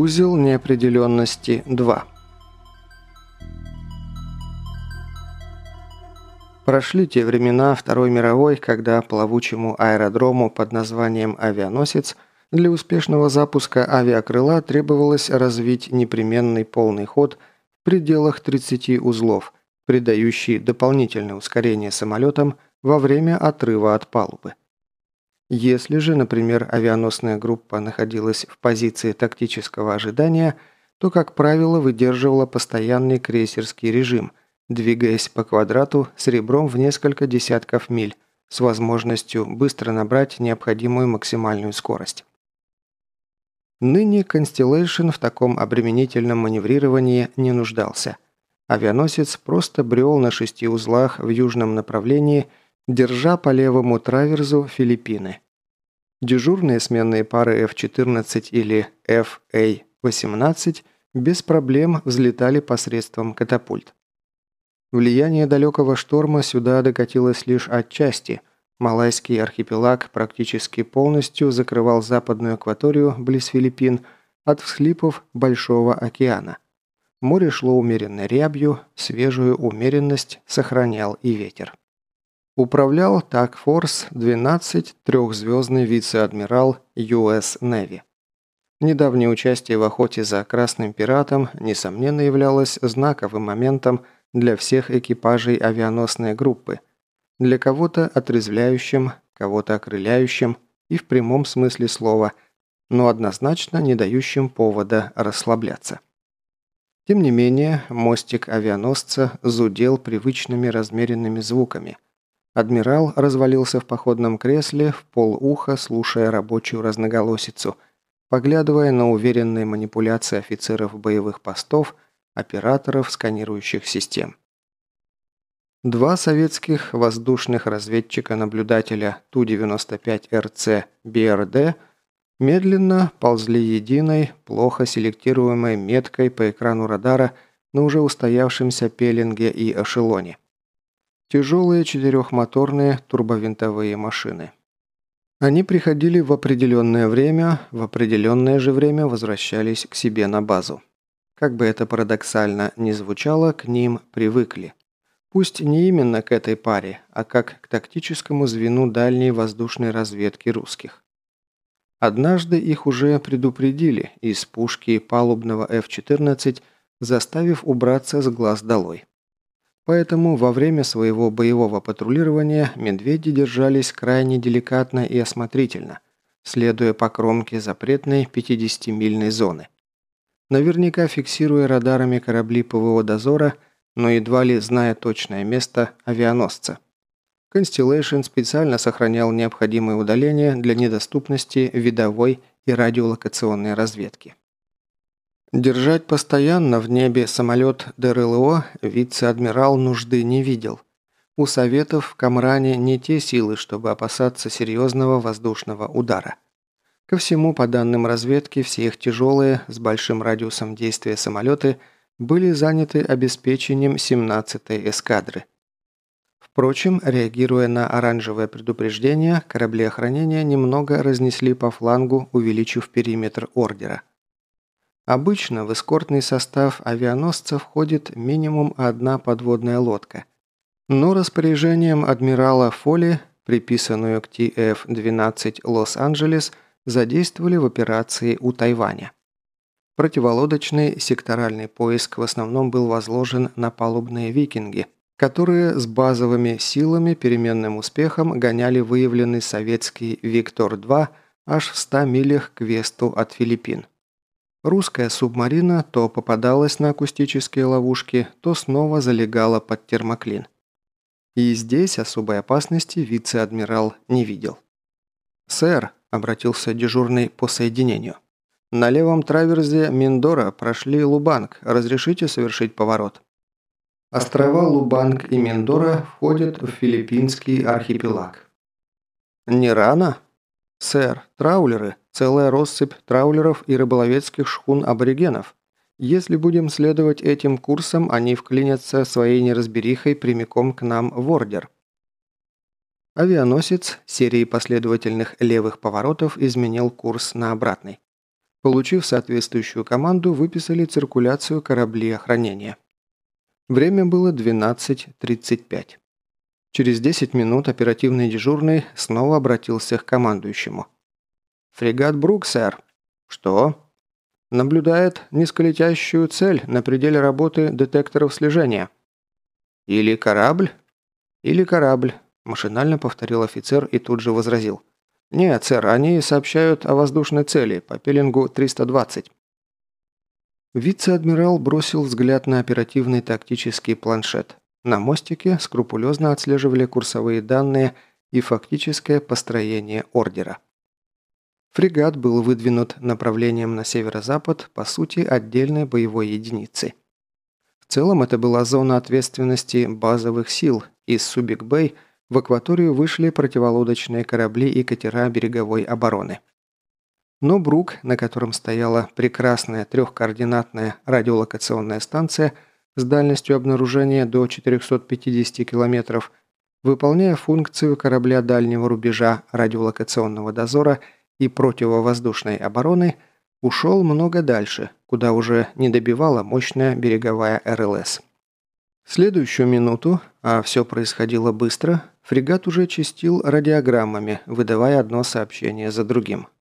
Узел неопределенности 2 Прошли те времена Второй мировой, когда плавучему аэродрому под названием «Авианосец» для успешного запуска авиакрыла требовалось развить непременный полный ход в пределах 30 узлов, придающий дополнительное ускорение самолетам во время отрыва от палубы. Если же, например, авианосная группа находилась в позиции тактического ожидания, то, как правило, выдерживала постоянный крейсерский режим, двигаясь по квадрату с ребром в несколько десятков миль, с возможностью быстро набрать необходимую максимальную скорость. Ныне Constellation в таком обременительном маневрировании не нуждался. Авианосец просто брел на шести узлах в южном направлении – держа по левому траверзу Филиппины. Дежурные сменные пары F-14 или FA-18 без проблем взлетали посредством катапульт. Влияние далекого шторма сюда докатилось лишь отчасти. Малайский архипелаг практически полностью закрывал западную акваторию близ Филиппин от всхлипов Большого океана. Море шло умеренной рябью, свежую умеренность сохранял и ветер. Управлял Такфорс 12 трехзвездный вице-адмирал US Navy. Недавнее участие в охоте за Красным Пиратом, несомненно, являлось знаковым моментом для всех экипажей авианосной группы. Для кого-то отрезвляющим, кого-то окрыляющим и в прямом смысле слова, но однозначно не дающим повода расслабляться. Тем не менее, мостик авианосца зудел привычными размеренными звуками – Адмирал развалился в походном кресле, в полуха, слушая рабочую разноголосицу, поглядывая на уверенные манипуляции офицеров боевых постов, операторов сканирующих систем. Два советских воздушных разведчика-наблюдателя Ту-95РЦ БРД медленно ползли единой, плохо селектируемой меткой по экрану радара на уже устоявшемся пеленге и эшелоне. Тяжелые четырехмоторные турбовинтовые машины. Они приходили в определенное время, в определенное же время возвращались к себе на базу. Как бы это парадоксально ни звучало, к ним привыкли. Пусть не именно к этой паре, а как к тактическому звену дальней воздушной разведки русских. Однажды их уже предупредили из пушки палубного F-14, заставив убраться с глаз долой. Поэтому во время своего боевого патрулирования медведи держались крайне деликатно и осмотрительно, следуя по кромке запретной 50-мильной зоны. Наверняка фиксируя радарами корабли ПВО дозора, но едва ли зная точное место авианосца. Constellation специально сохранял необходимое удаление для недоступности видовой и радиолокационной разведки. Держать постоянно в небе самолет ДРЛО вице-адмирал нужды не видел. У Советов в Камране не те силы, чтобы опасаться серьезного воздушного удара. Ко всему, по данным разведки, все их тяжелые, с большим радиусом действия самолеты были заняты обеспечением 17-й эскадры. Впрочем, реагируя на оранжевое предупреждение, корабли охранения немного разнесли по флангу, увеличив периметр ордера. Обычно в эскортный состав авианосца входит минимум одна подводная лодка. Но распоряжением адмирала Фоли, приписанную к TF-12 Лос-Анджелес, задействовали в операции у Тайваня. Противолодочный секторальный поиск в основном был возложен на палубные викинги, которые с базовыми силами переменным успехом гоняли выявленный советский «Виктор-2» аж в 100 милях к весту от Филиппин. Русская субмарина то попадалась на акустические ловушки, то снова залегала под термоклин. И здесь особой опасности вице-адмирал не видел. «Сэр», – обратился дежурный по соединению, – «на левом траверзе Миндора прошли Лубанг. Разрешите совершить поворот?» Острова Лубанг и Миндора входят в филиппинский архипелаг. «Не рано?» «Сэр, траулеры, целая россыпь траулеров и рыболовецких шхун аборигенов. Если будем следовать этим курсам, они вклинятся своей неразберихой прямиком к нам в ордер». Авианосец серии последовательных левых поворотов изменил курс на обратный. Получив соответствующую команду, выписали циркуляцию кораблей охранения. Время было 12.35. Через 10 минут оперативный дежурный снова обратился к командующему. «Фрегат Брук, сэр». «Что?» «Наблюдает низколетящую цель на пределе работы детекторов слежения». «Или корабль?» «Или корабль», – машинально повторил офицер и тут же возразил. «Нет, сэр, они сообщают о воздушной цели по пеленгу 320». Вице-адмирал бросил взгляд на оперативный тактический планшет. На мостике скрупулезно отслеживали курсовые данные и фактическое построение ордера. Фрегат был выдвинут направлением на северо-запад, по сути, отдельной боевой единицы. В целом это была зона ответственности базовых сил, из Субик-Бэй в акваторию вышли противолодочные корабли и катера береговой обороны. Но Брук, на котором стояла прекрасная трехкоординатная радиолокационная станция с дальностью обнаружения до 450 километров, выполняя функцию корабля дальнего рубежа радиолокационного дозора и противовоздушной обороны, ушел много дальше, куда уже не добивала мощная береговая РЛС. В следующую минуту, а все происходило быстро, фрегат уже чистил радиограммами, выдавая одно сообщение за другим –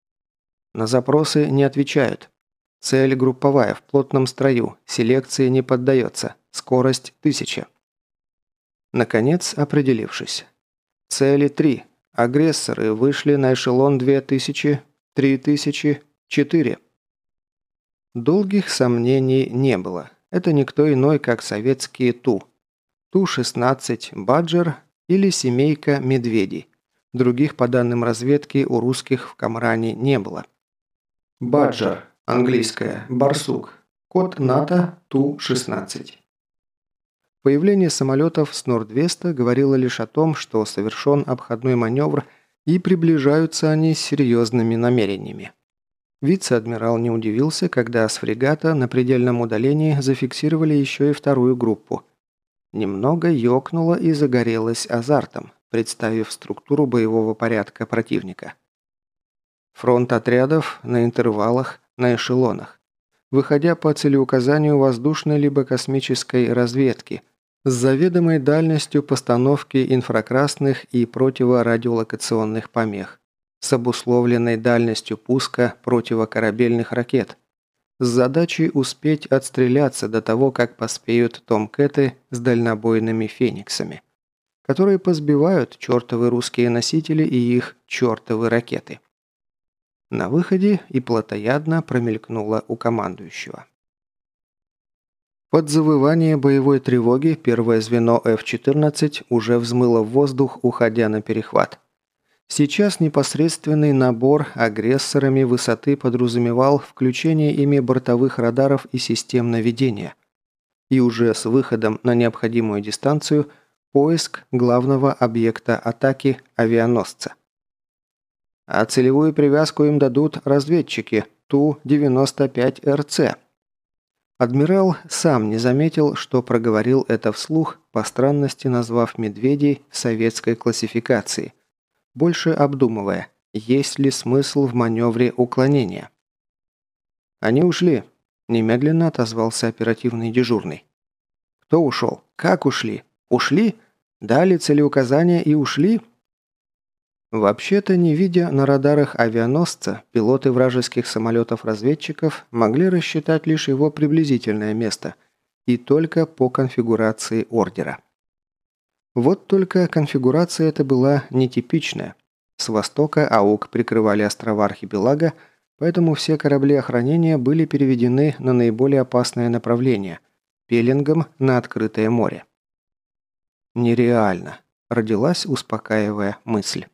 на запросы не отвечают. Цель групповая, в плотном строю, селекции не поддается, скорость 1000. Наконец, определившись. Цели 3. Агрессоры вышли на эшелон 2000, 3000, 4. Долгих сомнений не было. Это никто иной, как советские Ту. Ту-16 «Баджер» или семейка «Медведей». Других, по данным разведки, у русских в Камране не было. Баджар. Английское. Барсук. Код НАТО Ту-16. Появление самолетов с Нордвеста говорило лишь о том, что совершен обходной маневр и приближаются они с серьезными намерениями. Вице-адмирал не удивился, когда с фрегата на предельном удалении зафиксировали еще и вторую группу. Немного ёкнуло и загорелось азартом, представив структуру боевого порядка противника – Фронт отрядов на интервалах, на эшелонах. Выходя по целеуказанию воздушной либо космической разведки с заведомой дальностью постановки инфракрасных и противорадиолокационных помех, с обусловленной дальностью пуска противокорабельных ракет, с задачей успеть отстреляться до того, как поспеют томкеты с дальнобойными фениксами, которые позбивают чертовы русские носители и их чертовы ракеты. На выходе и плотоядно промелькнуло у командующего. Под завывание боевой тревоги первое звено F-14 уже взмыло в воздух, уходя на перехват. Сейчас непосредственный набор агрессорами высоты подразумевал включение ими бортовых радаров и систем наведения. И уже с выходом на необходимую дистанцию поиск главного объекта атаки авианосца – а целевую привязку им дадут разведчики Ту-95РЦ. Адмирал сам не заметил, что проговорил это вслух, по странности назвав медведей советской классификации, больше обдумывая, есть ли смысл в маневре уклонения. «Они ушли», – немедленно отозвался оперативный дежурный. «Кто ушел? Как ушли? Ушли? Дали целеуказания и ушли?» Вообще-то, не видя на радарах авианосца, пилоты вражеских самолетов-разведчиков могли рассчитать лишь его приблизительное место, и только по конфигурации ордера. Вот только конфигурация эта была нетипичная. С востока АУК прикрывали острова архипелага, поэтому все корабли охранения были переведены на наиболее опасное направление – пеленгом на открытое море. «Нереально», – родилась успокаивая мысль.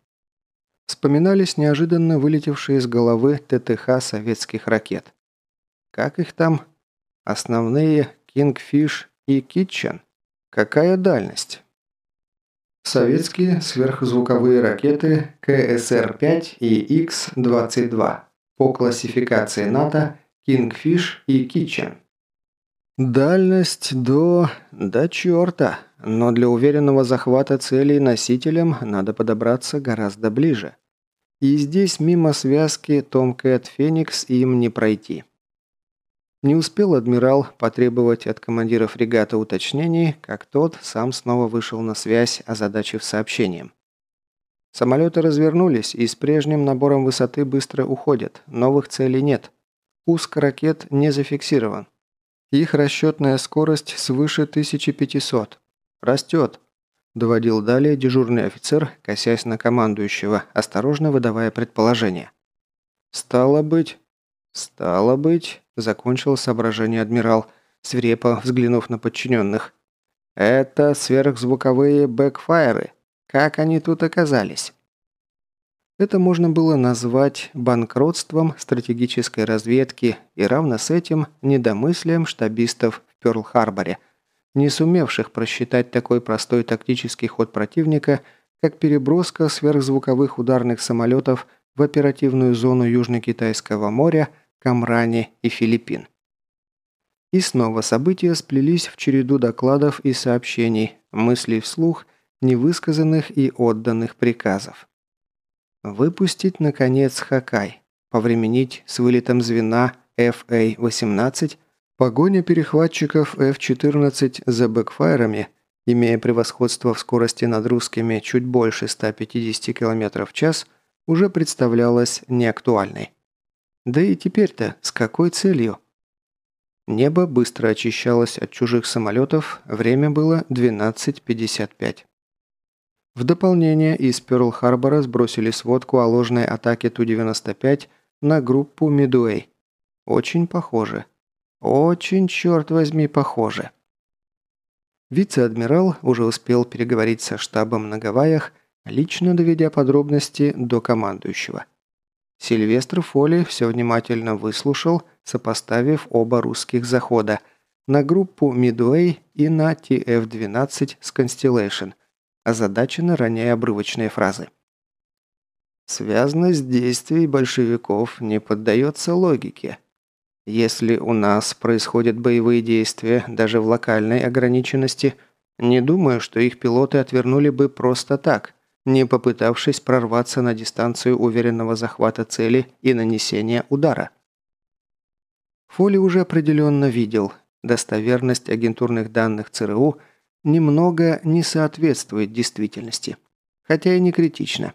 Вспоминались неожиданно вылетевшие из головы ТТХ советских ракет. Как их там? Основные Kingfish и Kitchen. Какая дальность? Советские сверхзвуковые ракеты КСР-5 и Х-22 по классификации НАТО Kingfish и Kitchen. Дальность до... до черта, но для уверенного захвата целей носителям надо подобраться гораздо ближе. И здесь мимо связки Томкэт Феникс им не пройти. Не успел адмирал потребовать от командира фрегата уточнений, как тот сам снова вышел на связь, озадачив сообщением. Самолеты развернулись и с прежним набором высоты быстро уходят, новых целей нет. Пуск ракет не зафиксирован. Их расчетная скорость свыше 1500. Растет. Доводил далее дежурный офицер, косясь на командующего, осторожно выдавая предположение. «Стало быть...» «Стало быть...» – закончил соображение адмирал, свирепо взглянув на подчиненных. «Это сверхзвуковые бэкфайры. Как они тут оказались?» Это можно было назвать банкротством стратегической разведки и равно с этим недомыслием штабистов в Пёрл-Харборе, не сумевших просчитать такой простой тактический ход противника, как переброска сверхзвуковых ударных самолетов в оперативную зону Южно-Китайского моря – Камране и Филиппин. И снова события сплелись в череду докладов и сообщений, мыслей вслух, невысказанных и отданных приказов. Выпустить, наконец, Хакай, повременить с вылетом звена FA-18, погоня перехватчиков F-14 за бэкфайрами, имея превосходство в скорости над русскими чуть больше 150 км в час, уже представлялась неактуальной. Да и теперь-то с какой целью? Небо быстро очищалось от чужих самолетов, время было 12.55. В дополнение из Пёрл-Харбора сбросили сводку о ложной атаке Ту-95 на группу Мидуэй. Очень похоже. Очень, черт возьми, похоже. Вице-адмирал уже успел переговорить со штабом на Гавайях, лично доведя подробности до командующего. Сильвестр Фоли все внимательно выслушал, сопоставив оба русских захода на группу Midway и на TF-12 с Constellation, озадачены ранее обрывочные фразы. Связность действий большевиков не поддается логике. Если у нас происходят боевые действия даже в локальной ограниченности, не думаю, что их пилоты отвернули бы просто так – не попытавшись прорваться на дистанцию уверенного захвата цели и нанесения удара. Фоли уже определенно видел, достоверность агентурных данных ЦРУ немного не соответствует действительности, хотя и не критично.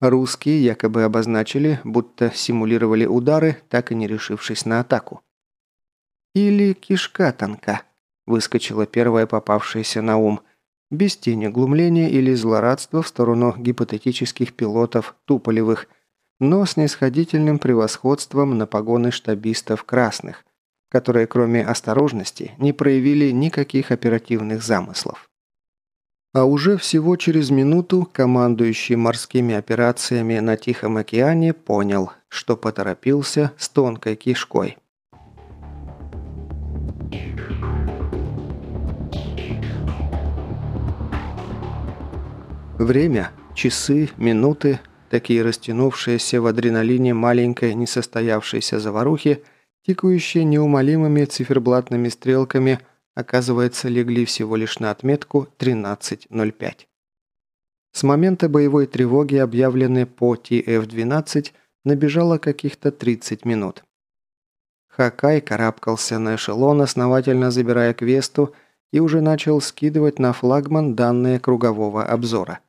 Русские якобы обозначили, будто симулировали удары, так и не решившись на атаку. Или кишка тонка, выскочила первая попавшаяся на ум, без тени глумления или злорадства в сторону гипотетических пилотов Туполевых, но с нисходительным превосходством на погоны штабистов красных, которые кроме осторожности не проявили никаких оперативных замыслов. А уже всего через минуту командующий морскими операциями на Тихом океане понял, что поторопился с тонкой кишкой. Время, часы, минуты, такие растянувшиеся в адреналине маленькой несостоявшейся заварухи, тикающие неумолимыми циферблатными стрелками, оказывается, легли всего лишь на отметку 13.05. С момента боевой тревоги, объявленной по TF-12, набежало каких-то 30 минут. Хакай карабкался на эшелон, основательно забирая квесту, и уже начал скидывать на флагман данные кругового обзора –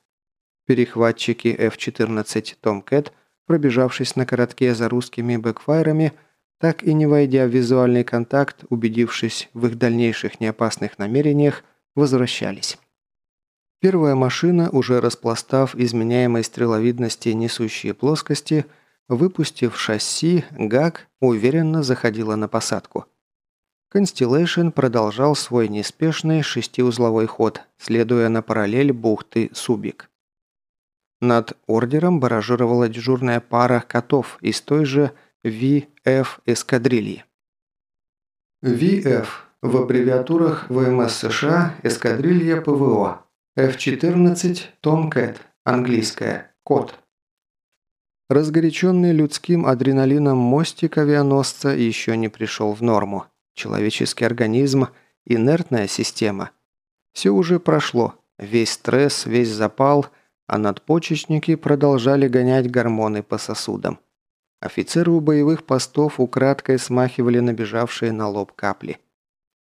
Перехватчики F-14 Tomcat, пробежавшись на коротке за русскими бэкфайрами, так и не войдя в визуальный контакт, убедившись в их дальнейших неопасных намерениях, возвращались. Первая машина, уже распластав изменяемой стреловидности несущие плоскости, выпустив шасси, ГАК уверенно заходила на посадку. Constellation продолжал свой неспешный шестиузловой ход, следуя на параллель бухты Субик. Над ордером баражировала дежурная пара котов из той же VF эскадрильи. VF в аббревиатурах ВМС США эскадрилья ПВО. F-14 Tomcat, английская, кот. Разгоряченный людским адреналином мостик авианосца еще не пришел в норму. Человеческий организм, инертная система. Все уже прошло. Весь стресс, весь запал – а надпочечники продолжали гонять гормоны по сосудам. Офицеры у боевых постов украдкой смахивали набежавшие на лоб капли.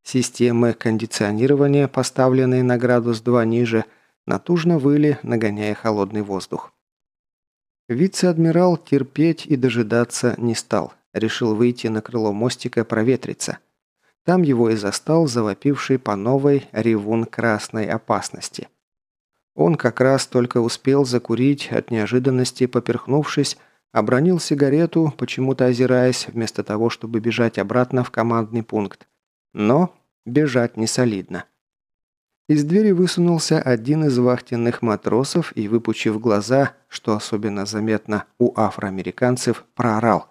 Системы кондиционирования, поставленные на градус 2 ниже, натужно выли, нагоняя холодный воздух. Вице-адмирал терпеть и дожидаться не стал. Решил выйти на крыло мостика проветриться. Там его и застал завопивший по новой ревун красной опасности. Он как раз только успел закурить, от неожиданности поперхнувшись, обронил сигарету, почему-то озираясь, вместо того, чтобы бежать обратно в командный пункт. Но бежать не солидно. Из двери высунулся один из вахтенных матросов и, выпучив глаза, что особенно заметно у афроамериканцев, проорал.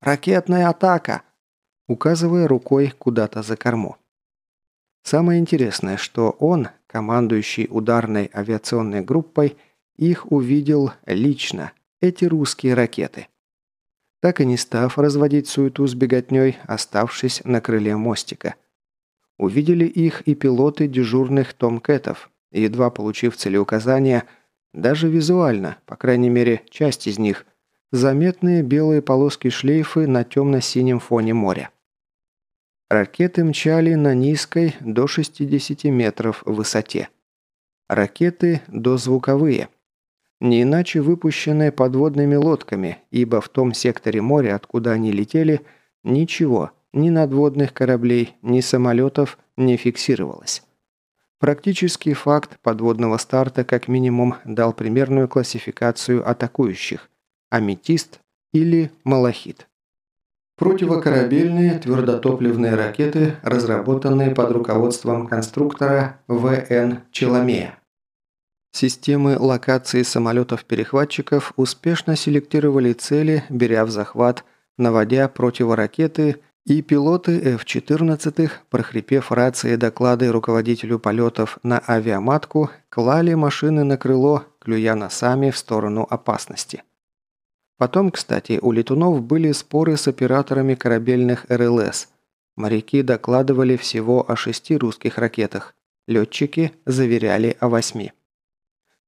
«Ракетная атака!» указывая рукой куда-то за корму. Самое интересное, что он, командующий ударной авиационной группой, их увидел лично, эти русские ракеты. Так и не став разводить суету с беготней, оставшись на крыле мостика – Увидели их и пилоты дежурных томкетов, едва получив целеуказания, даже визуально, по крайней мере, часть из них, заметные белые полоски шлейфы на темно-синем фоне моря. Ракеты мчали на низкой до 60 метров высоте. Ракеты дозвуковые. Не иначе выпущенные подводными лодками, ибо в том секторе моря, откуда они летели, ничего – ни надводных кораблей, ни самолетов не фиксировалось. Практический факт подводного старта как минимум дал примерную классификацию атакующих – аметист или малахит. Противокорабельные твердотопливные ракеты, разработанные под руководством конструктора В.Н. Челомея. Системы локации самолетов-перехватчиков успешно селектировали цели, беря в захват, наводя противоракеты и пилоты F-14, прохрипев рации доклады руководителю полетов на авиаматку, клали машины на крыло, клюя носами в сторону опасности. Потом, кстати, у летунов были споры с операторами корабельных РЛС. Моряки докладывали всего о шести русских ракетах, летчики заверяли о восьми.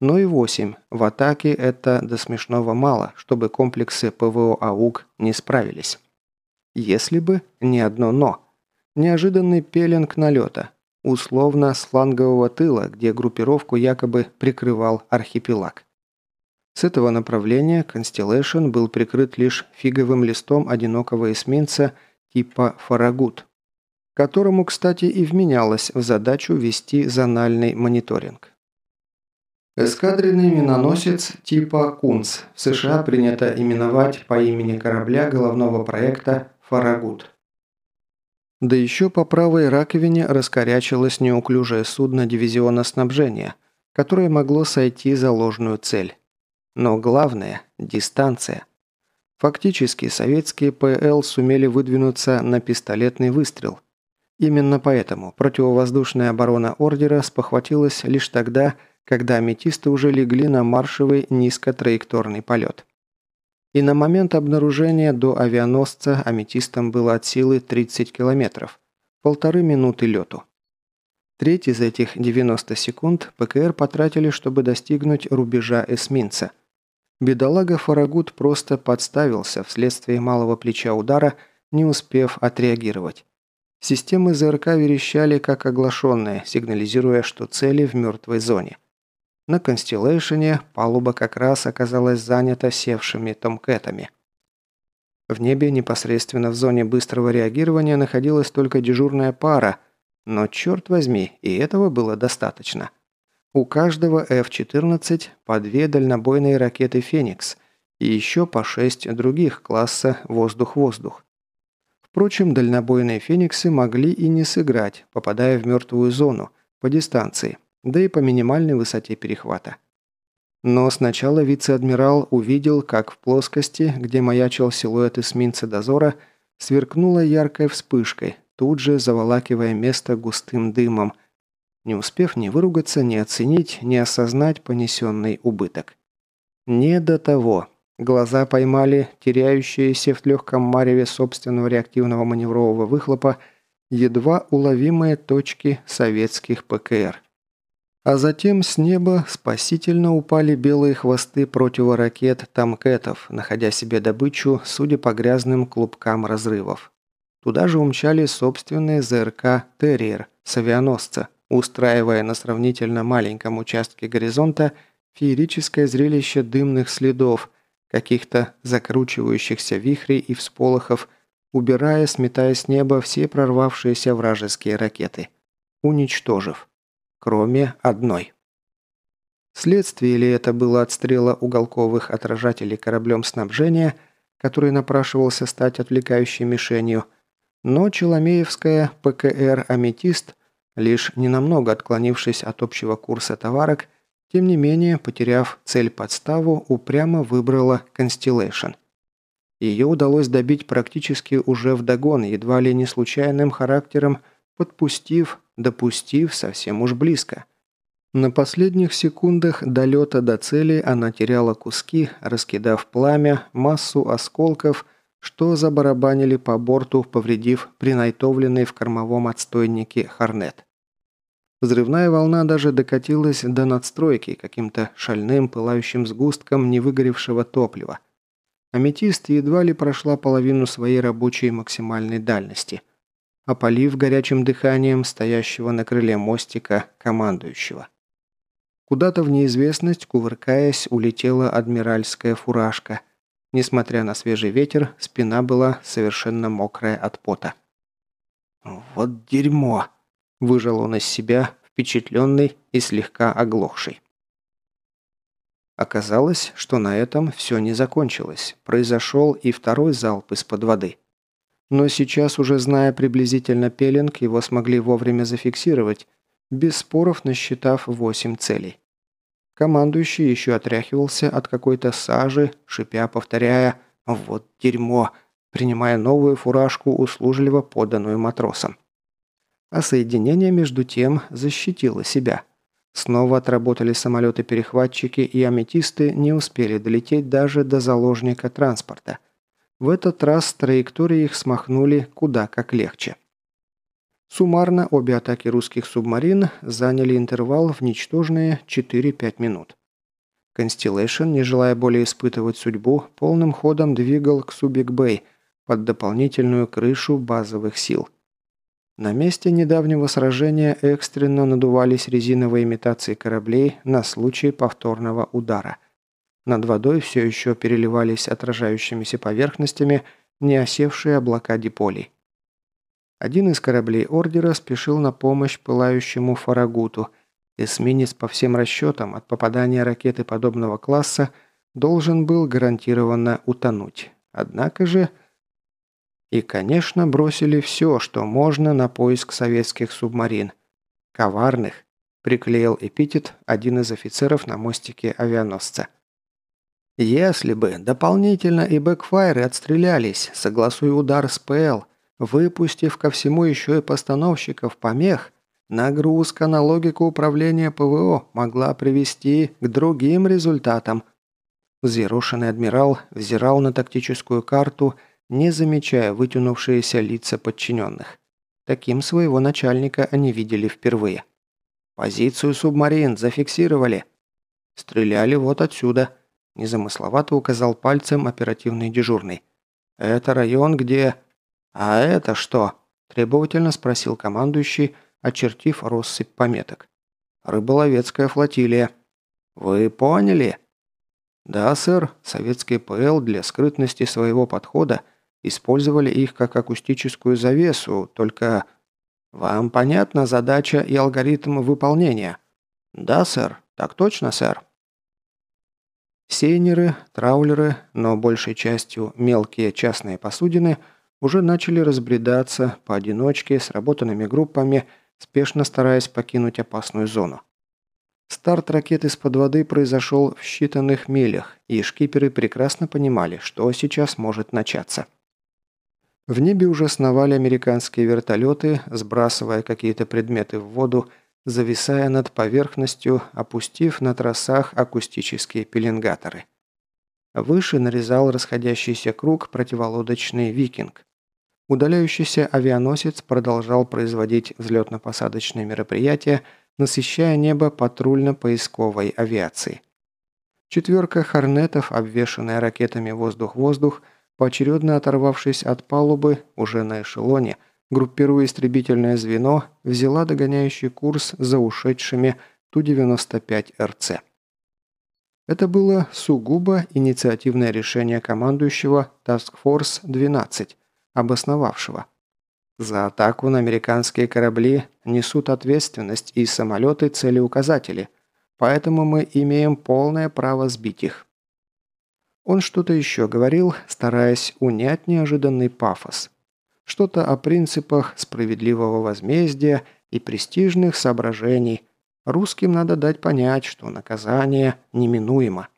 Но и восемь. В атаке это до смешного мало, чтобы комплексы ПВО АУК не справились. Если бы не одно «но». Неожиданный пеленг налета. Условно с флангового тыла, где группировку якобы прикрывал архипелаг. С этого направления Constellation был прикрыт лишь фиговым листом одинокого эсминца типа «Фарагут», которому, кстати, и вменялось в задачу вести зональный мониторинг. Эскадренный миноносец типа «Кунц» в США принято именовать по имени корабля головного проекта Фарагут. Да еще по правой раковине раскорячилось неуклюжее судно дивизиона снабжения, которое могло сойти за ложную цель. Но главное – дистанция. Фактически советские ПЛ сумели выдвинуться на пистолетный выстрел. Именно поэтому противовоздушная оборона Ордера спохватилась лишь тогда, когда аметисты уже легли на маршевый низкотраекторный полет. И на момент обнаружения до авианосца аметистам было от силы 30 километров, полторы минуты лету. Треть из этих 90 секунд ПКР потратили, чтобы достигнуть рубежа эсминца. Бедолага Фарагут просто подставился вследствие малого плеча удара, не успев отреагировать. Системы ЗРК верещали как оглашенные, сигнализируя, что цели в мертвой зоне. На Констеллейшене палуба как раз оказалась занята севшими томкетами. В небе непосредственно в зоне быстрого реагирования находилась только дежурная пара, но черт возьми, и этого было достаточно. У каждого F-14 по две дальнобойные ракеты «Феникс» и еще по шесть других класса «Воздух-воздух». Впрочем, дальнобойные «Фениксы» могли и не сыграть, попадая в мертвую зону, по дистанции – да и по минимальной высоте перехвата. Но сначала вице-адмирал увидел, как в плоскости, где маячил силуэт эсминца дозора, сверкнула яркой вспышкой, тут же заволакивая место густым дымом, не успев ни выругаться, ни оценить, ни осознать понесенный убыток. Не до того. Глаза поймали теряющиеся в легком мареве собственного реактивного маневрового выхлопа едва уловимые точки советских ПКР – А затем с неба спасительно упали белые хвосты противоракет «Тамкетов», находя себе добычу, судя по грязным клубкам разрывов. Туда же умчали собственные ЗРК «Терриер» с авианосца, устраивая на сравнительно маленьком участке горизонта феерическое зрелище дымных следов, каких-то закручивающихся вихрей и всполохов, убирая, сметая с неба все прорвавшиеся вражеские ракеты, уничтожив кроме одной. Следствие ли это было отстрела уголковых отражателей кораблем снабжения, который напрашивался стать отвлекающей мишенью, но Челомеевская ПКР «Аметист», лишь ненамного отклонившись от общего курса товарок, тем не менее, потеряв цель-подставу, упрямо выбрала «Констеллейшн». Ее удалось добить практически уже вдогон, едва ли не случайным характером, подпустив допустив совсем уж близко. На последних секундах долета до цели она теряла куски, раскидав пламя, массу осколков, что забарабанили по борту, повредив принайтовленный в кормовом отстойнике «Хорнет». Взрывная волна даже докатилась до надстройки каким-то шальным пылающим сгустком невыгоревшего топлива. Аметист едва ли прошла половину своей рабочей максимальной дальности – опалив горячим дыханием стоящего на крыле мостика командующего. Куда-то в неизвестность, кувыркаясь, улетела адмиральская фуражка. Несмотря на свежий ветер, спина была совершенно мокрая от пота. «Вот дерьмо!» – выжил он из себя, впечатленный и слегка оглохший. Оказалось, что на этом все не закончилось. Произошел и второй залп из-под воды. Но сейчас, уже зная приблизительно пеленг, его смогли вовремя зафиксировать, без споров насчитав 8 целей. Командующий еще отряхивался от какой-то сажи, шипя, повторяя «Вот дерьмо», принимая новую фуражку, услужливо поданную матросам. А соединение, между тем, защитило себя. Снова отработали самолеты-перехватчики, и аметисты не успели долететь даже до заложника транспорта – в этот раз траектории их смахнули куда как легче. Суммарно обе атаки русских субмарин заняли интервал в ничтожные 4-5 минут. Constellation, не желая более испытывать судьбу, полным ходом двигал к Субик-Бэй под дополнительную крышу базовых сил. На месте недавнего сражения экстренно надувались резиновые имитации кораблей на случай повторного удара – над водой все еще переливались отражающимися поверхностями не осевшие облака диполей. Один из кораблей Ордера спешил на помощь пылающему Фарагуту. Эсминец по всем расчетам от попадания ракеты подобного класса должен был гарантированно утонуть. Однако же... И, конечно, бросили все, что можно на поиск советских субмарин. Коварных, приклеил эпитет один из офицеров на мостике авианосца. Если бы дополнительно и бэкфайры отстрелялись, согласуя удар с ПЛ, выпустив ко всему еще и постановщиков помех, нагрузка на логику управления ПВО могла привести к другим результатам. Взъерошенный адмирал взирал на тактическую карту, не замечая вытянувшиеся лица подчиненных. Таким своего начальника они видели впервые. «Позицию субмарин зафиксировали. Стреляли вот отсюда». Незамысловато указал пальцем оперативный дежурный. «Это район, где...» «А это что?» – требовательно спросил командующий, очертив россыпь пометок. «Рыболовецкая флотилия». «Вы поняли?» «Да, сэр. Советские ПЛ для скрытности своего подхода использовали их как акустическую завесу, только...» «Вам понятна задача и алгоритм выполнения?» «Да, сэр. Так точно, сэр». Сейнеры, траулеры, но большей частью мелкие частные посудины уже начали разбредаться поодиночке с работанными группами, спешно стараясь покинуть опасную зону. Старт ракет из-под воды произошел в считанных милях, и шкиперы прекрасно понимали, что сейчас может начаться. В небе уже сновали американские вертолеты, сбрасывая какие-то предметы в воду зависая над поверхностью, опустив на тросах акустические пеленгаторы. Выше нарезал расходящийся круг противолодочный «Викинг». Удаляющийся авианосец продолжал производить взлетно-посадочные мероприятия насыщая небо патрульно-поисковой авиацией. Четверка «Хорнетов», обвешанная ракетами «Воздух-воздух», поочередно оторвавшись от палубы, уже на эшелоне, группируя истребительное звено, взяла догоняющий курс за ушедшими Ту-95РЦ. Это было сугубо инициативное решение командующего Task Force 12, обосновавшего. За атаку на американские корабли несут ответственность и самолеты-целеуказатели, поэтому мы имеем полное право сбить их. Он что-то еще говорил, стараясь унять неожиданный пафос. Что-то о принципах справедливого возмездия и престижных соображений, Русским надо дать понять, что наказание неминуемо.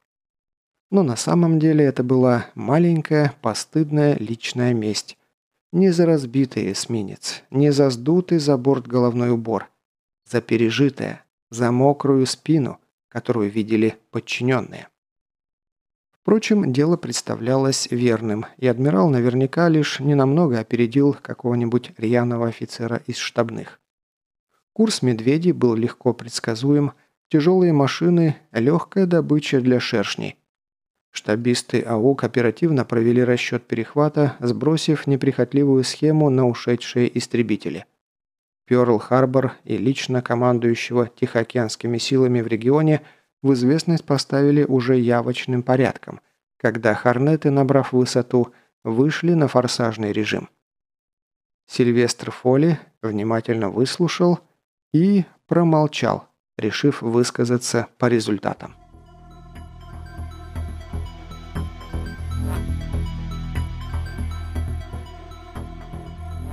Но на самом деле это была маленькая, постыдная личная месть. Не за разбитый эсминец, не за сдутый за борт головной убор. За пережитое, за мокрую спину, которую видели подчиненные. Впрочем, дело представлялось верным, и адмирал наверняка лишь ненамного опередил какого-нибудь рьяного офицера из штабных. Курс медведей был легко предсказуем, тяжелые машины – легкая добыча для шершней. Штабисты АУК оперативно провели расчет перехвата, сбросив неприхотливую схему на ушедшие истребители. Пёрл-Харбор и лично командующего Тихоокеанскими силами в регионе в известность поставили уже явочным порядком, когда Хорнеты, набрав высоту, вышли на форсажный режим. Сильвестр Фоли внимательно выслушал – и промолчал, решив высказаться по результатам.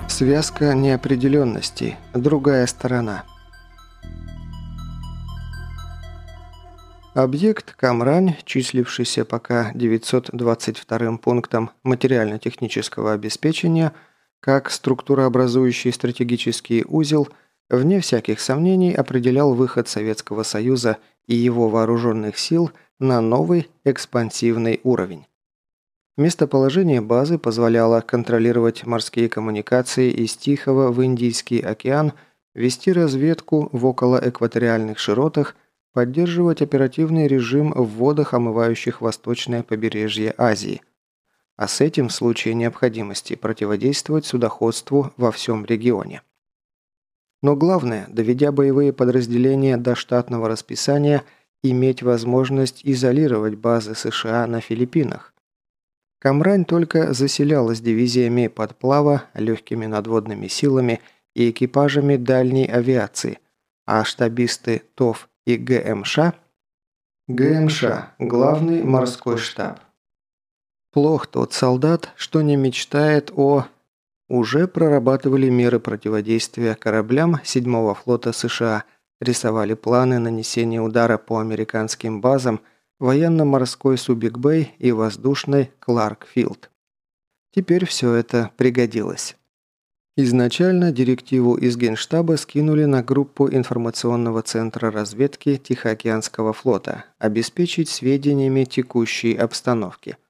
Связка неопределенностей. Другая сторона. Объект Камрань, числившийся пока 922 пунктом материально-технического обеспечения, как структурообразующий стратегический узел – вне всяких сомнений определял выход Советского Союза и его вооруженных сил на новый экспансивный уровень. Местоположение базы позволяло контролировать морские коммуникации из Тихого в Индийский океан, вести разведку в околоэкваториальных широтах, поддерживать оперативный режим в водах, омывающих восточное побережье Азии. А с этим в случае необходимости противодействовать судоходству во всем регионе. Но главное, доведя боевые подразделения до штатного расписания, иметь возможность изолировать базы США на Филиппинах. Камрань только заселялась дивизиями подплава, легкими надводными силами и экипажами дальней авиации, а штабисты ТОВ и ГМШ ГМШ – главный морской штаб. Плох тот солдат, что не мечтает о уже прорабатывали меры противодействия кораблям 7-го флота США, рисовали планы нанесения удара по американским базам военно-морской Субик-Бэй и воздушной Кларкфилд. Теперь все это пригодилось. Изначально директиву из Генштаба скинули на группу информационного центра разведки Тихоокеанского флота обеспечить сведениями текущей обстановки –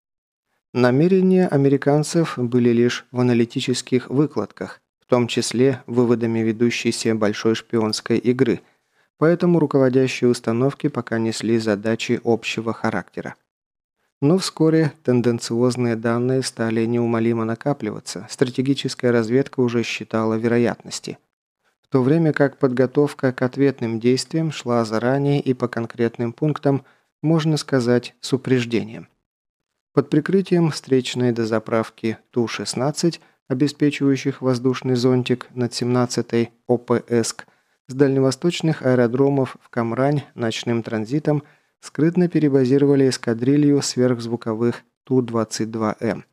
Намерения американцев были лишь в аналитических выкладках, в том числе выводами ведущейся большой шпионской игры, поэтому руководящие установки пока несли задачи общего характера. Но вскоре тенденциозные данные стали неумолимо накапливаться, стратегическая разведка уже считала вероятности. В то время как подготовка к ответным действиям шла заранее и по конкретным пунктам, можно сказать, с упреждением. Под прикрытием встречной дозаправки Ту-16, обеспечивающих воздушный зонтик над 17-й ОПСК, с дальневосточных аэродромов в Камрань ночным транзитом скрытно перебазировали эскадрилью сверхзвуковых Ту-22М.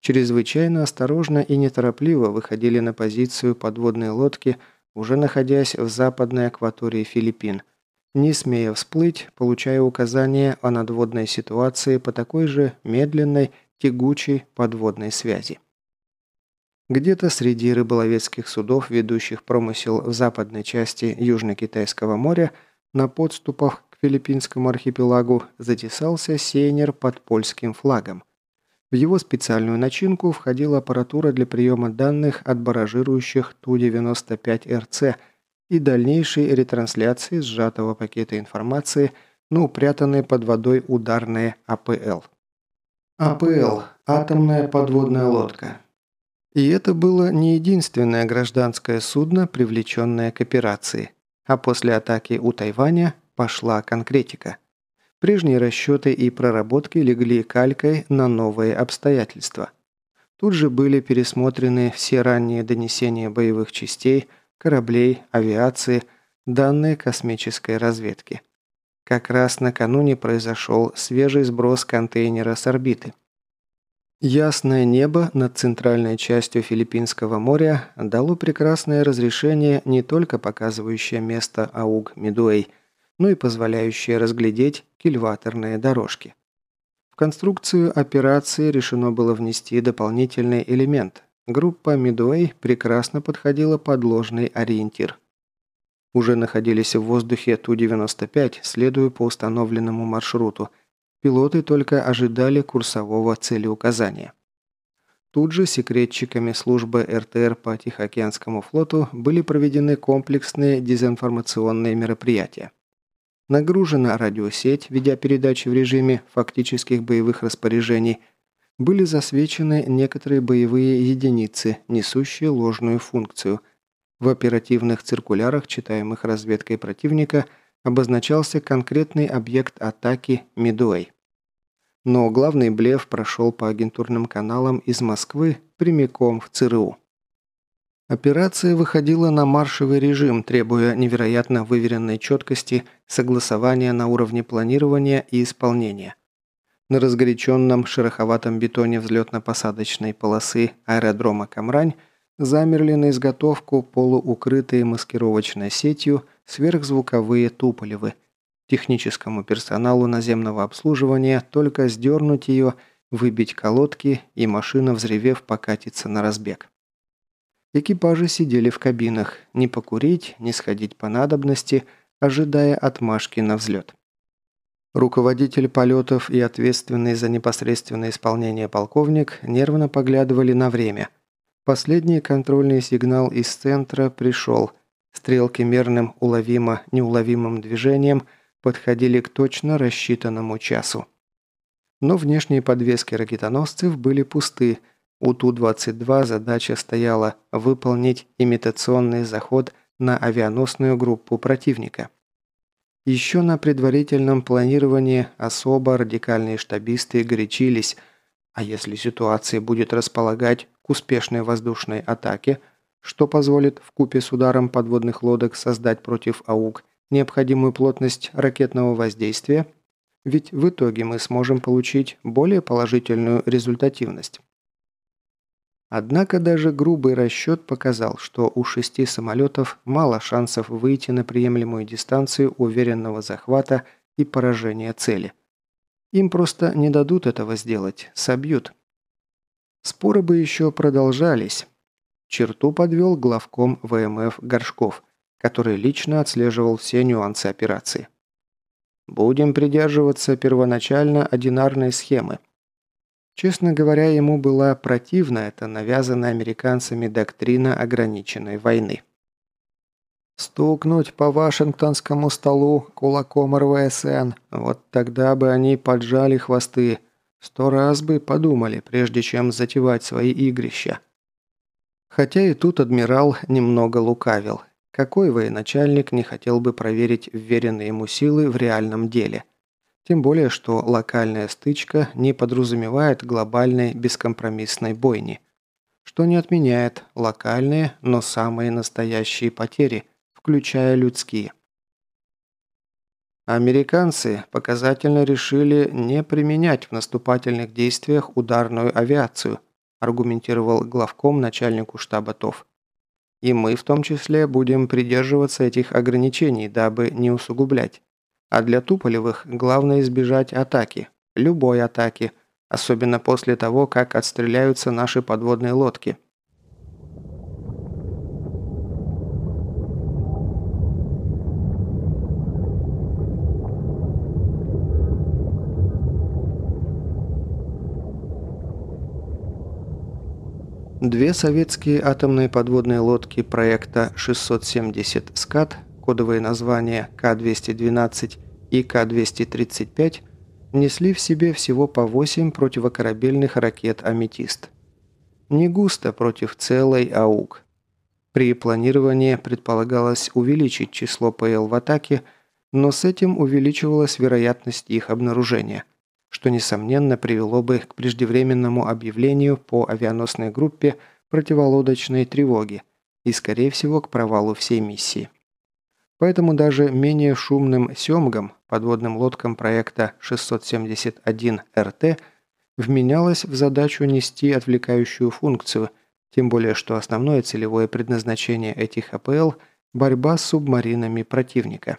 Чрезвычайно осторожно и неторопливо выходили на позицию подводные лодки, уже находясь в западной акватории Филиппин – не смея всплыть, получая указания о надводной ситуации по такой же медленной, тягучей подводной связи. Где-то среди рыболовецких судов, ведущих промысел в западной части Южно-Китайского моря, на подступах к филиппинскому архипелагу затесался сейнер под польским флагом. В его специальную начинку входила аппаратура для приема данных от баражирующих Ту-95РЦ и дальнейшей ретрансляции сжатого пакета информации на упрятанные под водой ударные АПЛ. АПЛ – атомная подводная лодка. И это было не единственное гражданское судно, привлеченное к операции. А после атаки у Тайваня пошла конкретика. Прежние расчеты и проработки легли калькой на новые обстоятельства. Тут же были пересмотрены все ранние донесения боевых частей, кораблей, авиации, данные космической разведки. Как раз накануне произошел свежий сброс контейнера с орбиты – Ясное небо над центральной частью Филиппинского моря дало прекрасное разрешение, не только показывающее место Ауг-Медуэй, но и позволяющее разглядеть кильваторные дорожки. В конструкцию операции решено было внести дополнительный элемент. Группа Медуэй прекрасно подходила под ложный ориентир. Уже находились в воздухе Ту-95, следуя по установленному маршруту – Пилоты только ожидали курсового целеуказания. Тут же секретчиками службы РТР по Тихоокеанскому флоту были проведены комплексные дезинформационные мероприятия. Нагружена радиосеть, ведя передачи в режиме фактических боевых распоряжений, были засвечены некоторые боевые единицы, несущие ложную функцию. В оперативных циркулярах, читаемых разведкой противника, обозначался конкретный объект атаки Мидуэй. Но главный блеф прошел по агентурным каналам из Москвы прямиком в ЦРУ. Операция выходила на маршевый режим, требуя невероятно выверенной четкости, согласования на уровне планирования и исполнения. На разгоряченном шероховатом бетоне взлетно-посадочной полосы аэродрома Камрань замерли на изготовку полуукрытые маскировочной сетью сверхзвуковые туполевы – Техническому персоналу наземного обслуживания только сдернуть ее, выбить колодки, и машина, взревев, покатится на разбег. Экипажи сидели в кабинах, не покурить, не сходить по надобности, ожидая отмашки на взлет. Руководитель полетов и ответственный за непосредственное исполнение полковник нервно поглядывали на время. Последний контрольный сигнал из центра пришел. Стрелки мерным, уловимо, неуловимым движением – подходили к точно рассчитанному часу. Но внешние подвески ракетоносцев были пусты. У Ту-22 задача стояла выполнить имитационный заход на авианосную группу противника. Еще на предварительном планировании особо радикальные штабисты горячились, а если ситуация будет располагать к успешной воздушной атаке, что позволит в купе с ударом подводных лодок создать против АУК необходимую плотность ракетного воздействия, ведь в итоге мы сможем получить более положительную результативность. Однако даже грубый расчет показал, что у шести самолетов мало шансов выйти на приемлемую дистанцию уверенного захвата и поражения цели. Им просто не дадут этого сделать, собьют. Споры бы еще продолжались. Черту подвел главком ВМФ Горшков, который лично отслеживал все нюансы операции. Будем придерживаться первоначально одинарной схемы. Честно говоря, ему была противна эта навязанная американцами доктрина ограниченной войны. Стукнуть по Вашингтонскому столу кулаком РВСН, вот тогда бы они поджали хвосты, сто раз бы подумали, прежде чем затевать свои игрища. Хотя и тут адмирал немного лукавил, какой военачальник не хотел бы проверить вверенные ему силы в реальном деле? Тем более, что локальная стычка не подразумевает глобальной бескомпромиссной бойни, что не отменяет локальные, но самые настоящие потери, включая людские. Американцы показательно решили не применять в наступательных действиях ударную авиацию, аргументировал главком начальнику штаба ТОВ. И мы в том числе будем придерживаться этих ограничений, дабы не усугублять. А для Туполевых главное избежать атаки. Любой атаки. Особенно после того, как отстреляются наши подводные лодки. Две советские атомные подводные лодки проекта 670 «Скат», кодовые названия К-212 и К-235, несли в себе всего по 8 противокорабельных ракет «Аметист». Не густо против целой АУК. При планировании предполагалось увеличить число ПЛ в атаке, но с этим увеличивалась вероятность их обнаружения, что, несомненно, привело бы к преждевременному объявлению по авианосной группе противолодочной тревоги и, скорее всего, к провалу всей миссии. Поэтому даже менее шумным «Семгам», подводным лодкам проекта 671 РТ, вменялось в задачу нести отвлекающую функцию, тем более что основное целевое предназначение этих АПЛ – борьба с субмаринами противника.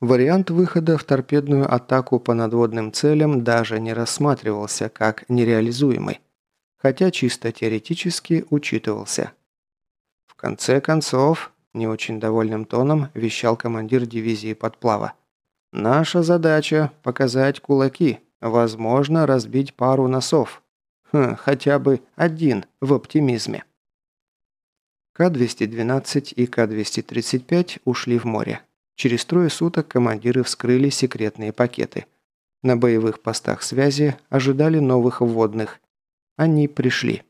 Вариант выхода в торпедную атаку по надводным целям даже не рассматривался как нереализуемый, хотя чисто теоретически учитывался. В конце концов, не очень довольным тоном вещал командир дивизии подплава. «Наша задача – показать кулаки, Возможно, разбить пару носов. Хм, хотя бы один в оптимизме. К-212 и К-235 ушли в море. Через трое суток командиры вскрыли секретные пакеты. На боевых постах связи ожидали новых вводных. Они пришли.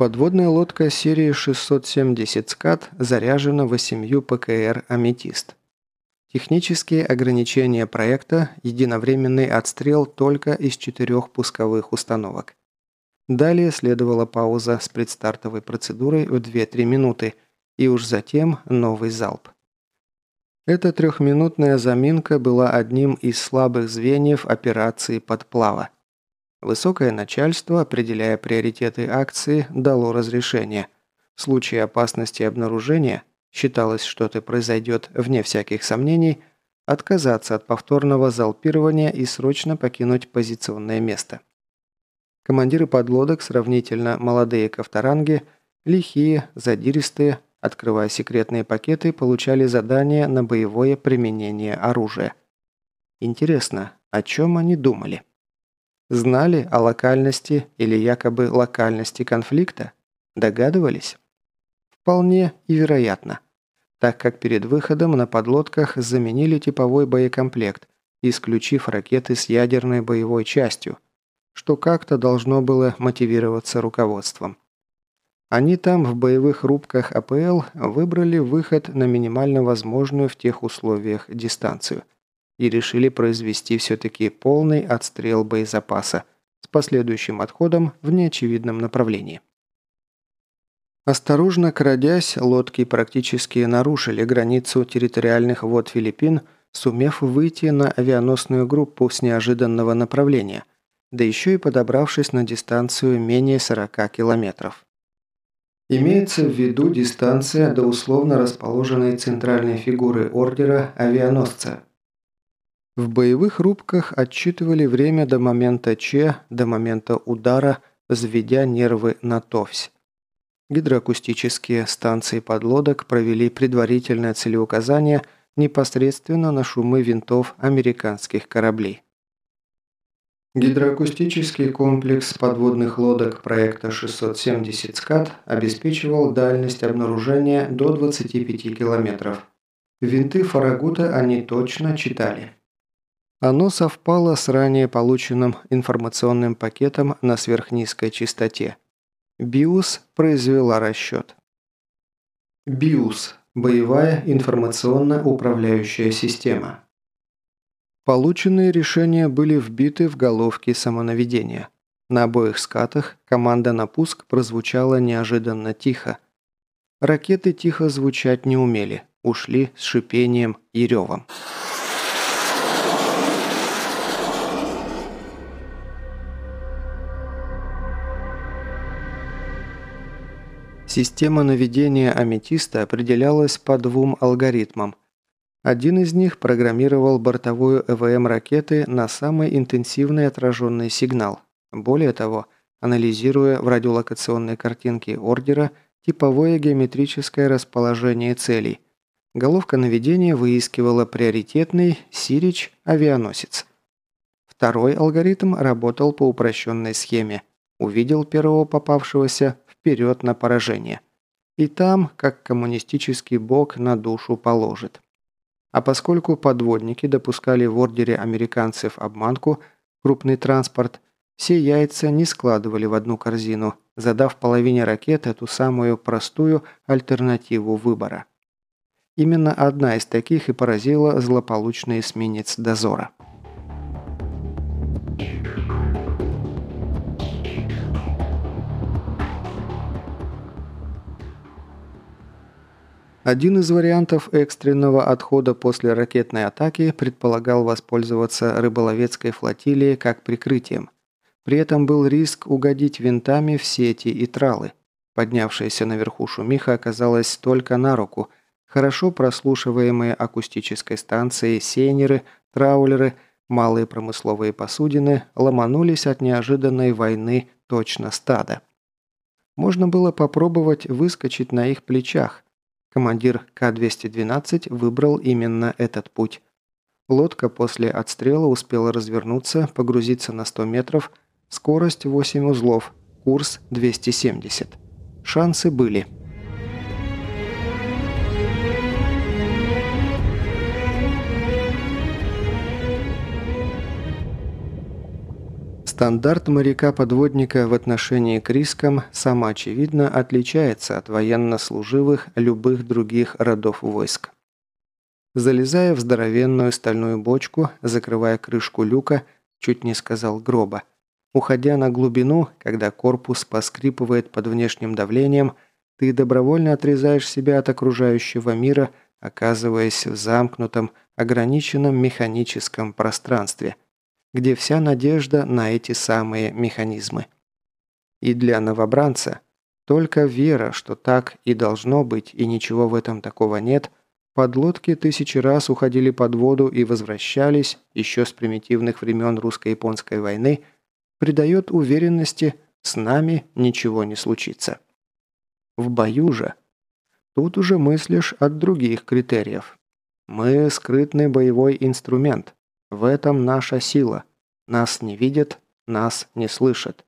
Подводная лодка серии 670 «Скат» заряжена восемью ПКР «Аметист». Технические ограничения проекта – единовременный отстрел только из четырех пусковых установок. Далее следовала пауза с предстартовой процедурой в 2-3 минуты и уж затем новый залп. Эта трехминутная заминка была одним из слабых звеньев операции подплава. Высокое начальство, определяя приоритеты акции, дало разрешение. В случае опасности обнаружения, считалось, что это произойдет вне всяких сомнений, отказаться от повторного залпирования и срочно покинуть позиционное место. Командиры подлодок, сравнительно молодые ковторанги, лихие, задиристые, открывая секретные пакеты, получали задание на боевое применение оружия. Интересно, о чем они думали? Знали о локальности или якобы локальности конфликта? Догадывались? Вполне и вероятно. Так как перед выходом на подлодках заменили типовой боекомплект, исключив ракеты с ядерной боевой частью, что как-то должно было мотивироваться руководством. Они там в боевых рубках АПЛ выбрали выход на минимально возможную в тех условиях дистанцию – и решили произвести все-таки полный отстрел боезапаса с последующим отходом в неочевидном направлении. Осторожно крадясь, лодки практически нарушили границу территориальных вод Филиппин, сумев выйти на авианосную группу с неожиданного направления, да еще и подобравшись на дистанцию менее 40 километров. Имеется в виду дистанция до условно расположенной центральной фигуры ордера авианосца в боевых рубках отчитывали время до момента Ч, до момента удара, заведя нервы на товсь. Гидроакустические станции подлодок провели предварительное целеуказание непосредственно на шумы винтов американских кораблей. Гидроакустический комплекс подводных лодок проекта 670 «Скат» обеспечивал дальность обнаружения до 25 километров. Винты Фарагута они точно читали. Оно совпало с ранее полученным информационным пакетом на сверхнизкой частоте. BIOS произвела расчет. BIOS – боевая информационно-управляющая система. Полученные решения были вбиты в головки самонаведения. На обоих скатах команда на пуск прозвучала неожиданно тихо. Ракеты тихо звучать не умели, ушли с шипением и ревом. Система наведения аметиста определялась по двум алгоритмам. Один из них программировал бортовую ЭВМ ракеты на самый интенсивный отраженный сигнал. Более того, анализируя в радиолокационной картинке ордера типовое геометрическое расположение целей, Головка наведения выискивала приоритетный Сирич-авианосец. Второй алгоритм работал по упрощенной схеме. Увидел первого попавшегося вперед на поражение. И там, как коммунистический бог на душу положит. А поскольку подводники допускали в ордере американцев обманку, крупный транспорт, все яйца не складывали в одну корзину, задав половине ракет эту самую простую альтернативу выбора. Именно одна из таких и поразила злополучный эсминец «Дозора». Один из вариантов экстренного отхода после ракетной атаки предполагал воспользоваться рыболовецкой флотилией как прикрытием. При этом был риск угодить винтами в сети и тралы. Поднявшаяся наверху шумиха оказалась только на руку. Хорошо прослушиваемые акустической станцией сейнеры, траулеры, малые промысловые посудины ломанулись от неожиданной войны точно стада. Можно было попробовать выскочить на их плечах – Командир К-212 выбрал именно этот путь. Лодка после отстрела успела развернуться, погрузиться на 100 метров, скорость 8 узлов, курс 270. Шансы были – Стандарт моряка-подводника в отношении к рискам самоочевидно отличается от военнослуживых любых других родов войск. Залезая в здоровенную стальную бочку, закрывая крышку люка, чуть не сказал гроба, уходя на глубину, когда корпус поскрипывает под внешним давлением, ты добровольно отрезаешь себя от окружающего мира, оказываясь в замкнутом, ограниченном механическом пространстве – где вся надежда на эти самые механизмы. И для новобранца только вера, что так и должно быть, и ничего в этом такого нет, подлодки тысячи раз уходили под воду и возвращались еще с примитивных времен русско-японской войны, придает уверенности, с нами ничего не случится. В бою же Тут уже мыслишь от других критериев. Мы скрытный боевой инструмент. В этом наша сила. Нас не видят, нас не слышат.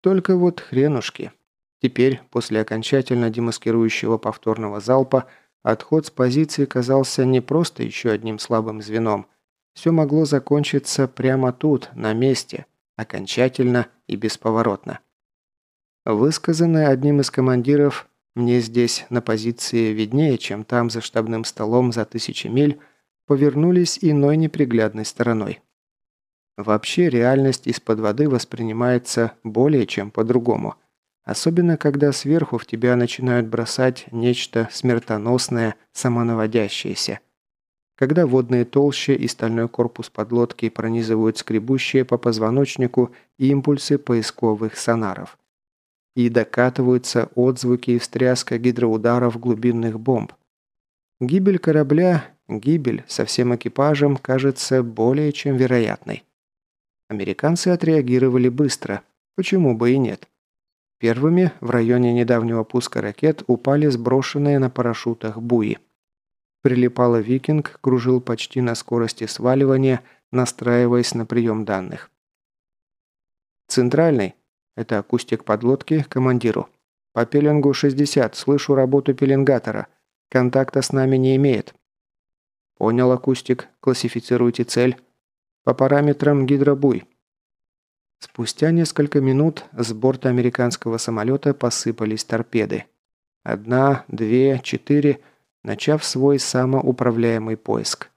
Только вот хренушки. Теперь, после окончательно демаскирующего повторного залпа, отход с позиции казался не просто еще одним слабым звеном. Все могло закончиться прямо тут, на месте, окончательно и бесповоротно. Высказанное одним из командиров «мне здесь на позиции виднее, чем там за штабным столом за тысячи миль», повернулись иной неприглядной стороной. Вообще реальность из-под воды воспринимается более чем по-другому. Особенно, когда сверху в тебя начинают бросать нечто смертоносное, самонаводящееся. Когда водные толщи и стальной корпус подлодки пронизывают скребущие по позвоночнику импульсы поисковых сонаров. И докатываются отзвуки и встряска гидроударов глубинных бомб. Гибель корабля Гибель со всем экипажем кажется более чем вероятной. Американцы отреагировали быстро. Почему бы и нет? Первыми в районе недавнего пуска ракет упали сброшенные на парашютах буи. Прилипало «Викинг», кружил почти на скорости сваливания, настраиваясь на прием данных. «Центральный» – это акустик подлодки командиру. «По пеленгу 60, слышу работу пеленгатора. Контакта с нами не имеет. «Понял, акустик. Классифицируйте цель. По параметрам гидробуй». Спустя несколько минут с борта американского самолета посыпались торпеды. Одна, две, четыре, начав свой самоуправляемый поиск.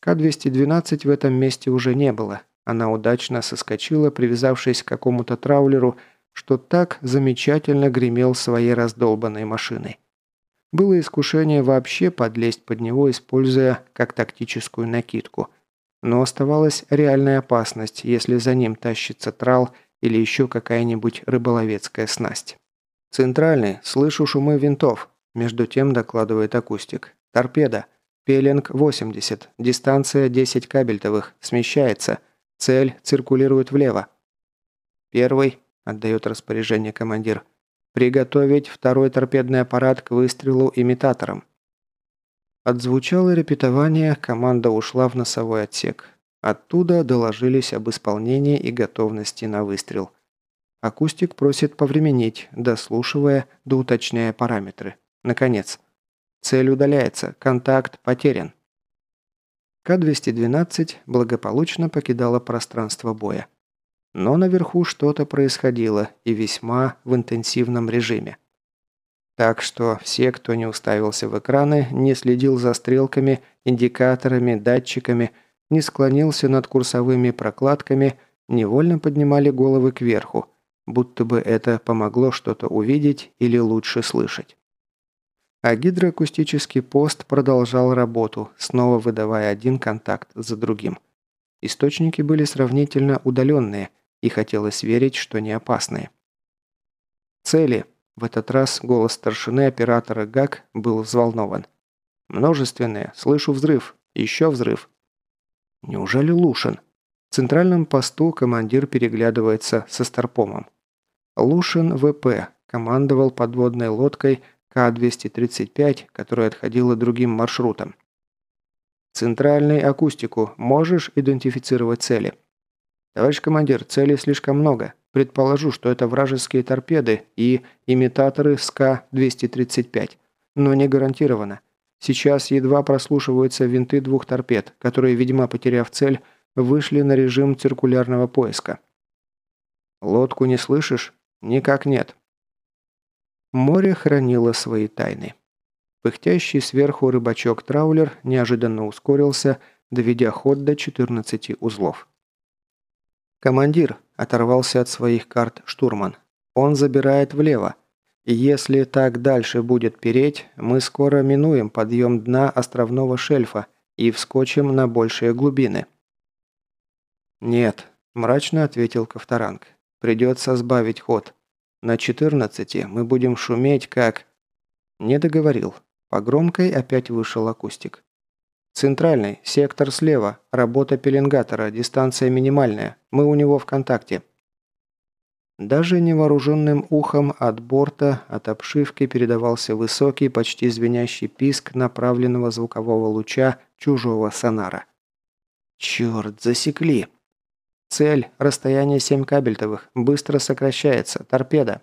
К-212 в этом месте уже не было. Она удачно соскочила, привязавшись к какому-то траулеру, что так замечательно гремел своей раздолбанной машиной. Было искушение вообще подлезть под него, используя как тактическую накидку. Но оставалась реальная опасность, если за ним тащится трал или еще какая-нибудь рыболовецкая снасть. «Центральный, слышу шумы винтов», – между тем докладывает акустик. «Торпеда. Пеленг 80. Дистанция 10 кабельтовых. Смещается. Цель циркулирует влево». «Первый», – отдает распоряжение командир. Приготовить второй торпедный аппарат к выстрелу имитатором. Отзвучало репетование, команда ушла в носовой отсек. Оттуда доложились об исполнении и готовности на выстрел. Акустик просит повременить, дослушивая, да уточняя параметры. Наконец. Цель удаляется, контакт потерян. К-212 благополучно покидала пространство боя. Но наверху что-то происходило, и весьма в интенсивном режиме. Так что все, кто не уставился в экраны, не следил за стрелками, индикаторами, датчиками, не склонился над курсовыми прокладками, невольно поднимали головы кверху, будто бы это помогло что-то увидеть или лучше слышать. А гидроакустический пост продолжал работу, снова выдавая один контакт за другим. Источники были сравнительно удаленные, и хотелось верить, что не опасные. Цели – в этот раз голос старшины оператора ГАК был взволнован. «Множественные. Слышу взрыв. Еще взрыв». «Неужели Лушин?» В центральном посту командир переглядывается со Старпомом. Лушин ВП командовал подводной лодкой К-235, которая отходила другим маршрутом. «Центральный акустику. Можешь идентифицировать цели?» «Товарищ командир, целей слишком много. Предположу, что это вражеские торпеды и имитаторы СК-235. Но не гарантированно. Сейчас едва прослушиваются винты двух торпед, которые, видимо, потеряв цель, вышли на режим циркулярного поиска. «Лодку не слышишь?» «Никак нет». Море хранило свои тайны. Пыхтящий сверху рыбачок-траулер неожиданно ускорился, доведя ход до 14 узлов. «Командир», – оторвался от своих карт штурман. «Он забирает влево. И если так дальше будет переть, мы скоро минуем подъем дна островного шельфа и вскочим на большие глубины». «Нет», – мрачно ответил Ковторанг. «Придется сбавить ход. На 14 мы будем шуметь, как...» Не договорил. По громкой опять вышел акустик. «Центральный, сектор слева, работа пеленгатора, дистанция минимальная. Мы у него в контакте». Даже невооруженным ухом от борта, от обшивки передавался высокий, почти звенящий писк направленного звукового луча чужого сонара. «Черт, засекли!» «Цель, расстояние 7 кабельтовых, быстро сокращается, торпеда».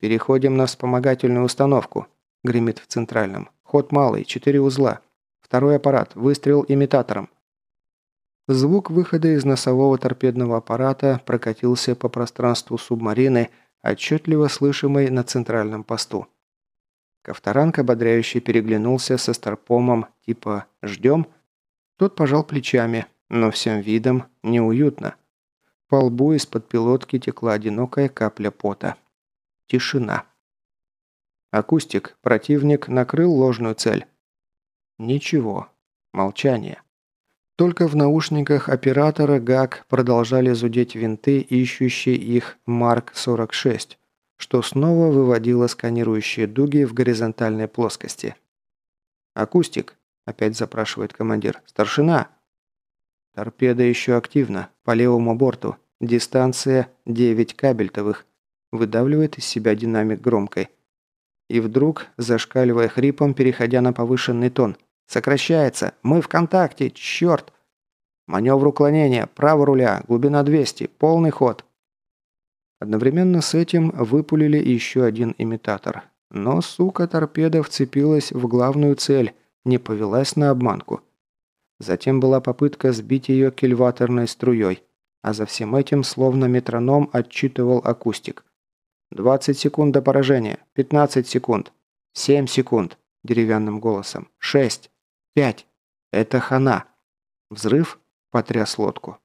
«Переходим на вспомогательную установку», — гремит в центральном. «Ход малый, 4 узла. Второй аппарат. Выстрел имитатором. Звук выхода из носового торпедного аппарата прокатился по пространству субмарины, отчетливо слышимой на центральном посту. Ковторанг ободряюще переглянулся со Старпомом, типа «ждем?». Тот пожал плечами, но всем видом неуютно. По лбу из-под пилотки текла одинокая капля пота. Тишина. Акустик, противник, накрыл ложную цель. Ничего. Молчание. Только в наушниках оператора ГАК продолжали зудеть винты, ищущие их Марк-46, что снова выводило сканирующие дуги в горизонтальной плоскости. «Акустик», – опять запрашивает командир. «Старшина». «Торпеда еще активна. По левому борту. Дистанция 9 кабельтовых», – выдавливает из себя динамик громкой. И вдруг, зашкаливая хрипом, переходя на повышенный тон – Сокращается. Мы в контакте. Черт. Маневр уклонения. Право руля. Глубина 200. Полный ход. Одновременно с этим выпулили еще один имитатор. Но, сука, торпеда вцепилась в главную цель, не повелась на обманку. Затем была попытка сбить ее кильваторной струей, а за всем этим словно метроном отчитывал акустик. 20 секунд до поражения, 15 секунд, 7 секунд, деревянным голосом, 6, Пять. Это хана. Взрыв потряс лодку.